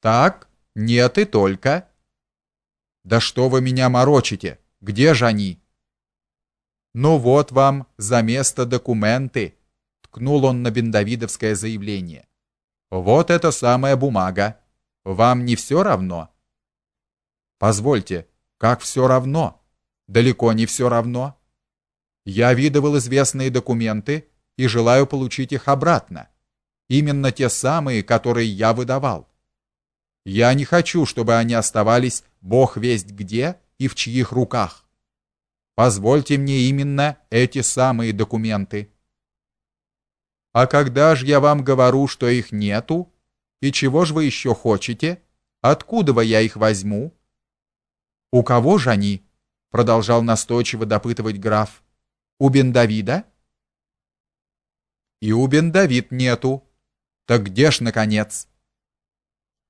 Так? Нет и только. Да что вы меня морочите? Где же они? Ну вот вам за место документы, ткнул он на бендавидовское заявление. Вот эта самая бумага. Вам не все равно? Позвольте, как все равно? Далеко не все равно. Я видывал известные документы и желаю получить их обратно. Именно те самые, которые я выдавал. Я не хочу, чтобы они оставались бог весть где и в чьих руках. Позвольте мне именно эти самые документы. А когда ж я вам говорю, что их нету, и чего ж вы еще хотите? Откуда вы я их возьму? У кого же они? продолжал настойчиво допытывать граф. У Бен-Давида? И у Бен-Давид нету. Так где ж наконец?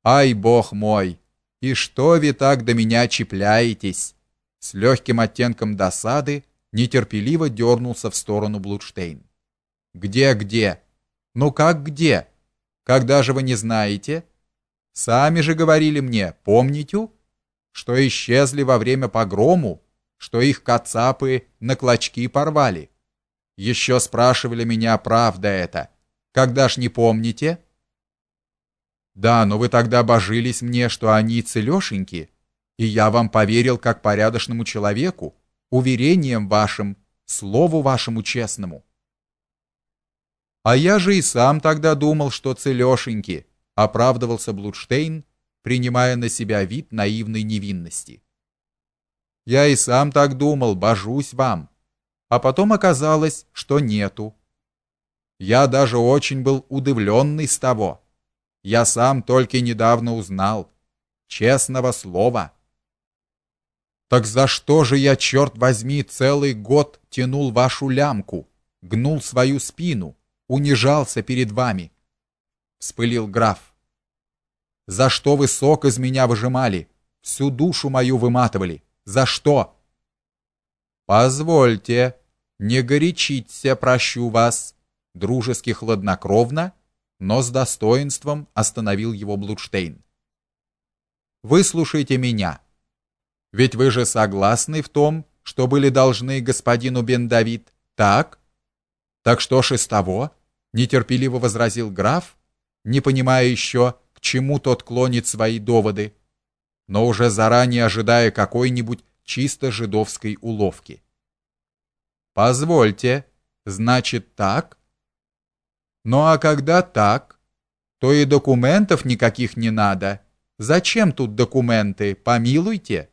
Ай, бог мой, и что вы так до меня чепляетесь? С легким оттенком досады нетерпеливо дернулся в сторону Блудштейн. Где, где? Ну как где? Когда же вы не знаете? Сами же говорили мне, помните, что исчезли во время погрому, что их кацапы на клочки порвали. Еще спрашивали меня, правда это. Когда ж не помните? Да, но вы тогда божились мне, что они целёшеньки, и я вам поверил как порядочному человеку, уверением вашим, слову вашему честному. А я же и сам тогда думал, что целёшеньки, оправдывался Блудштейн, принимая на себя вид наивной невинности. Я и сам так думал, божусь вам. А потом оказалось, что нету. Я даже очень был удивленный с того. Я сам только недавно узнал. Честного слова. Так за что же я, черт возьми, целый год тянул вашу лямку, гнул свою спину, унижался перед вами? Вспылил граф. За что вы сок из меня выжимали, всю душу мою выматывали? За что? Позвольте, не горячиться, прощу вас, дружески хладнокровно но с достоинством остановил его Блудштейн. Выслушайте меня. Ведь вы же согласны в том, что были должны господину Бен-Давид, так? Так что ж из того? нетерпеливо возразил граф, не понимая еще, к чему тот клонит свои доводы, но уже заранее ожидая какой-нибудь чисто жидовской уловки. Позвольте, значит так? Ну а когда так, то и документов никаких не надо. Зачем тут документы, помилуйте?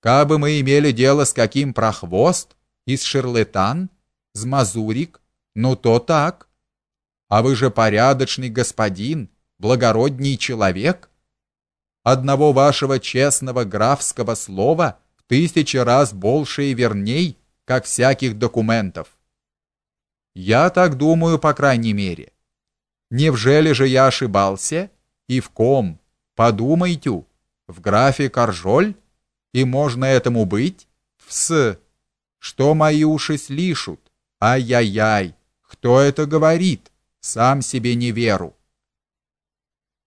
Кабы мы имели дело с каким прохвост, из шарлатан, с мазурик, ну то так. А вы же порядочный господин, благородный человек. Одного вашего честного графского слова в тысячи раз больше и верней, как всяких документов. Я так думаю, по крайней мере. Невжели же я ошибался? И в ком? Подумайте, в графе Каржоль? И можно этому быть? В. Что мои уши слышат? Ай-яй-яй. Кто это говорит? Сам себе не веру.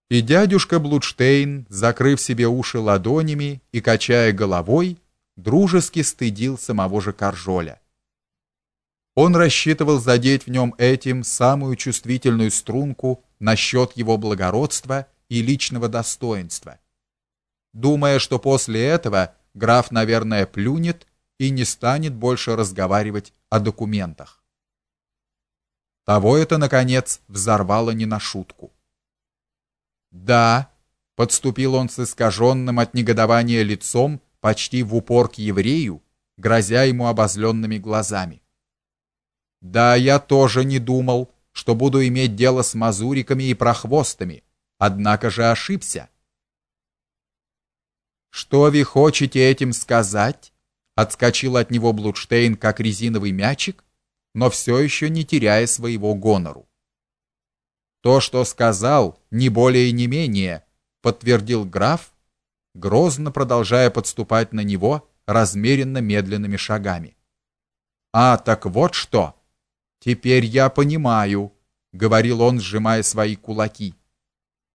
И дядюшка Блудштейн, закрыв себе уши ладонями и качая головой, дружески стыдил самого же Каржоля. Он рассчитывал задеть в нем этим самую чувствительную струнку насчет его благородства и личного достоинства, думая, что после этого граф, наверное, плюнет и не станет больше разговаривать о документах. Того это наконец взорвало не на шутку. Да, подступил он с искаженным от негодования лицом почти в упор к еврею, грозя ему обозленными глазами. Да, я тоже не думал, что буду иметь дело с мазуриками и прохвостами, однако же ошибся. Что вы хотите этим сказать? Отскочил от него Блудштейн как резиновый мячик, но все еще не теряя своего гонору. То, что сказал, не более и не менее, подтвердил граф, грозно продолжая подступать на него размеренно медленными шагами. А так вот что. Теперь я понимаю, говорил он, сжимая свои кулаки.